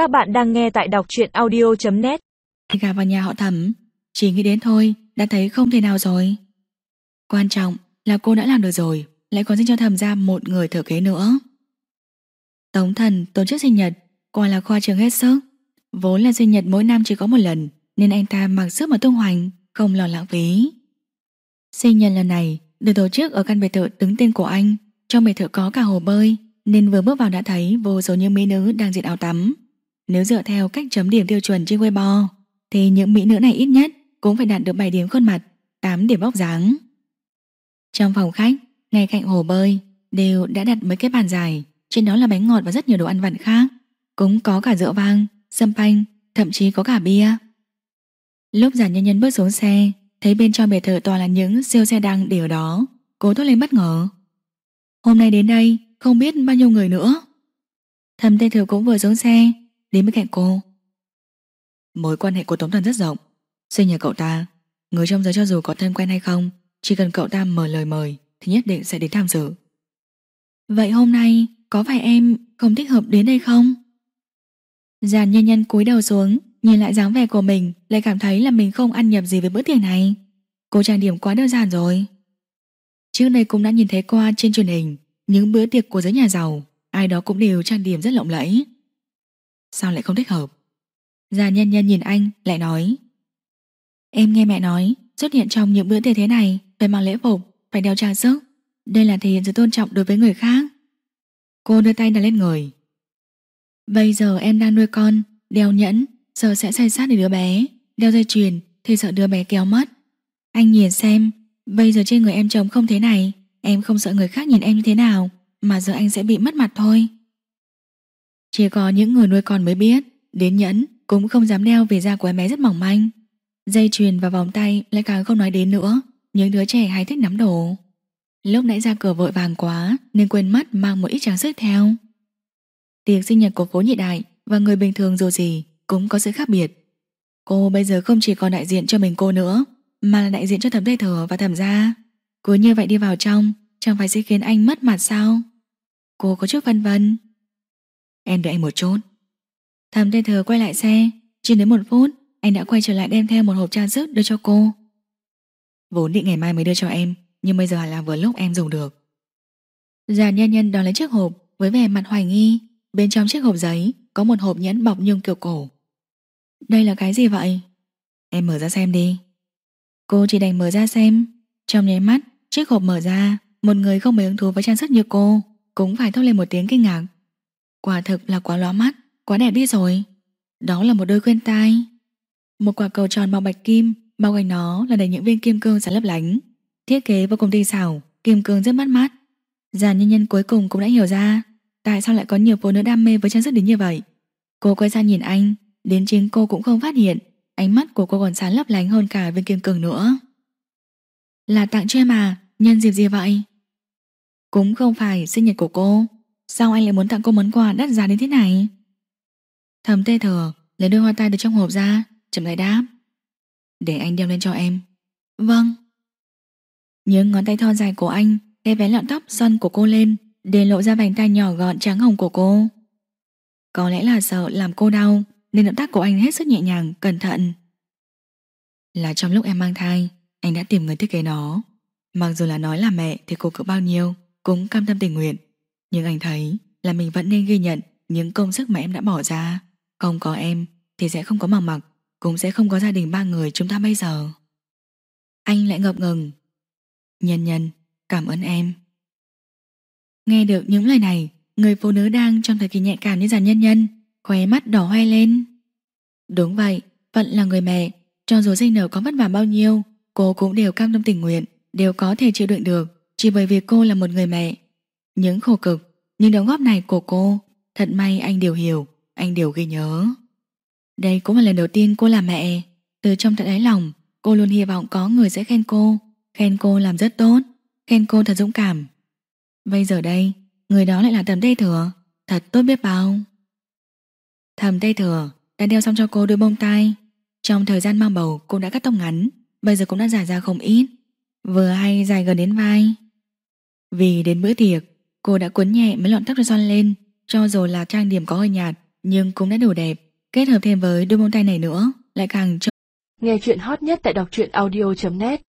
Các bạn đang nghe tại đọc truyện audio.net Gà vào nhà họ thẩm, Chỉ nghĩ đến thôi, Đã thấy không thể nào rồi. Quan trọng là cô đã làm được rồi, Lại còn xin cho thẩm ra một người thừa kế nữa. Tống thần, tổ chức sinh nhật, Quả là khoa trường hết sức. Vốn là sinh nhật mỗi năm chỉ có một lần, Nên anh ta mặc sức mà tung hoành, Không lo lãng phí. Sinh nhật lần này, được tổ chức ở căn biệt thự đứng tên của anh. Trong biệt thự có cả hồ bơi, Nên vừa bước vào đã thấy vô số những mỹ nữ đang diện áo tắm. Nếu dựa theo cách chấm điểm tiêu chuẩn trên Weibo Thì những mỹ nữ này ít nhất Cũng phải đạt được 7 điểm khuôn mặt 8 điểm bóc dáng. Trong phòng khách Ngay cạnh hồ bơi Đều đã đặt mấy cái bàn dài Trên đó là bánh ngọt và rất nhiều đồ ăn vặt khác. Cũng có cả rượu vang, sâm panh Thậm chí có cả bia. Lúc giả nhân nhân bước xuống xe Thấy bên trong biệt thự toàn là những siêu xe đăng đều đó Cố thốt lên bất ngờ. Hôm nay đến đây không biết bao nhiêu người nữa. Thầm tây thừa cũng vừa xuống xe Đến bên cạnh cô. Mối quan hệ của Tống Thần rất rộng. Sinh nhờ cậu ta, Người trong giới cho dù có thân quen hay không, Chỉ cần cậu ta mở lời mời Thì nhất định sẽ đến tham dự. Vậy hôm nay có phải em không thích hợp đến đây không? Giàn nhân nhân cúi đầu xuống, Nhìn lại dáng vẻ của mình, Lại cảm thấy là mình không ăn nhập gì với bữa tiệc này. Cô trang điểm quá đơn giản rồi. Trước đây cũng đã nhìn thấy qua trên truyền hình Những bữa tiệc của giới nhà giàu, Ai đó cũng đều trang điểm rất lộng lẫy. Sao lại không thích hợp? Già nhân nhân nhìn anh lại nói. Em nghe mẹ nói Xuất hiện trong những bữa tiệc thế này Phải mang lễ phục, phải đeo trang sức. Đây là thể hiện sự tôn trọng đối với người khác. Cô đưa tay đặt lên người. Bây giờ em đang nuôi con Đeo nhẫn Sợ sẽ say sát để đứa bé. Đeo dây chuyền thì sợ đứa bé kéo mất. Anh nhìn xem Bây giờ trên người em chồng không thế này. Em không sợ người khác nhìn em như thế nào Mà giờ anh sẽ bị mất mặt thôi. Chỉ có những người nuôi con mới biết Đến nhẫn cũng không dám đeo Vì da của em bé rất mỏng manh Dây chuyền và vòng tay lại càng không nói đến nữa Những đứa trẻ hay thích nắm đồ Lúc nãy ra cửa vội vàng quá Nên quên mất mang một ít trang sức theo Tiệc sinh nhật của phố nhị đại Và người bình thường dù gì cũng có sự khác biệt. Cô bây giờ không chỉ còn đại diện cho mình cô nữa, mà là đại diện cho thẩm tây thừa và thẩm gia. Cứ như vậy đi vào trong, chẳng phải sẽ khiến anh mất mặt sao? Cô có chút vân vân. Em đợi anh một chút. Thầm tên thừa quay lại xe, chỉ đến một phút, anh đã quay trở lại đem theo một hộp trang sức đưa cho cô. Vốn định ngày mai mới đưa cho em, nhưng bây giờ là vừa lúc em dùng được. Già nhân nhân đón lấy chiếc hộp với vẻ mặt hoài nghi, bên trong chiếc hộp giấy có một hộp nhẫn bọc nhung kiểu cổ. Đây là cái gì vậy? Em mở ra xem đi. Cô chỉ đành mở ra xem. Trong nháy mắt, chiếc hộp mở ra, một người không mấy hứng thú với trang sức như cô, cũng phải thốt lên một tiếng kinh ngạc. Quả thực là quá lóa mắt, quá đẹp đi rồi. Đó là một đôi khuyên tai. Một quả cầu tròn màu bạch kim, bao quanh nó là đầy những viên kim cương sáng lấp lánh. Thiết kế vô cùng tinh xảo, kim cương rất mắt mắt. Giàn nhân nhân cuối cùng cũng đã hiểu ra tại sao lại có nhiều phụ nữ đam mê với trang sức đến như vậy. Cô quay ra nhìn anh, Đến chính cô cũng không phát hiện Ánh mắt của cô còn sáng lấp lánh hơn cả viên kim cương nữa Là tặng cho em à Nhân dịp gì vậy Cũng không phải sinh nhật của cô Sao anh lại muốn tặng cô món quà đắt giá đến thế này Thầm tê thở Lấy đôi hoa tai từ trong hộp ra Chậm lại đáp Để anh đeo lên cho em Vâng Những ngón tay thon dài của anh Đe vén lọn tóc xoăn của cô lên Để lộ ra bàn tay nhỏ gọn trắng hồng của cô Có lẽ là sợ làm cô đau nên động tác của anh hết sức nhẹ nhàng, cẩn thận. Là trong lúc em mang thai, anh đã tìm người thiết kế nó. Mặc dù là nói là mẹ thì cô cỡ bao nhiêu, cũng cam tâm tình nguyện. Nhưng anh thấy là mình vẫn nên ghi nhận những công sức mà em đã bỏ ra. Không có em thì sẽ không có mặc mặc, cũng sẽ không có gia đình ba người chúng ta bây giờ. Anh lại ngập ngừng. Nhân nhân, cảm ơn em. Nghe được những lời này, người phụ nữ đang trong thời kỳ nhạy cảm như giàn nhân nhân khóe mắt đỏ hoe lên. Đúng vậy, Phận là người mẹ, cho dù dây nở có vất vả bao nhiêu, cô cũng đều cam tâm tình nguyện, đều có thể chịu đựng được, chỉ bởi vì cô là một người mẹ. Những khổ cực, những đóng góp này của cô, thật may anh đều hiểu, anh đều ghi nhớ. Đây cũng là lần đầu tiên cô làm mẹ, từ trong tận đáy lòng, cô luôn hy vọng có người sẽ khen cô, khen cô làm rất tốt, khen cô thật dũng cảm. Bây giờ đây, người đó lại là tầm tây thừa, thật tốt biết bao. Thầm tây thừa đã đeo xong cho cô đôi bông tai Trong thời gian mang bầu cô đã cắt tóc ngắn Bây giờ cũng đã dài ra không ít Vừa hay dài gần đến vai Vì đến bữa tiệc Cô đã cuốn nhẹ mấy lọn tóc cho son lên Cho dù là trang điểm có hơi nhạt nhưng cũng đã đủ đẹp, kết hợp thêm với đôi bông tay này nữa, lại càng trông Nghe chuyện hot nhất tại đọc truyện audio.net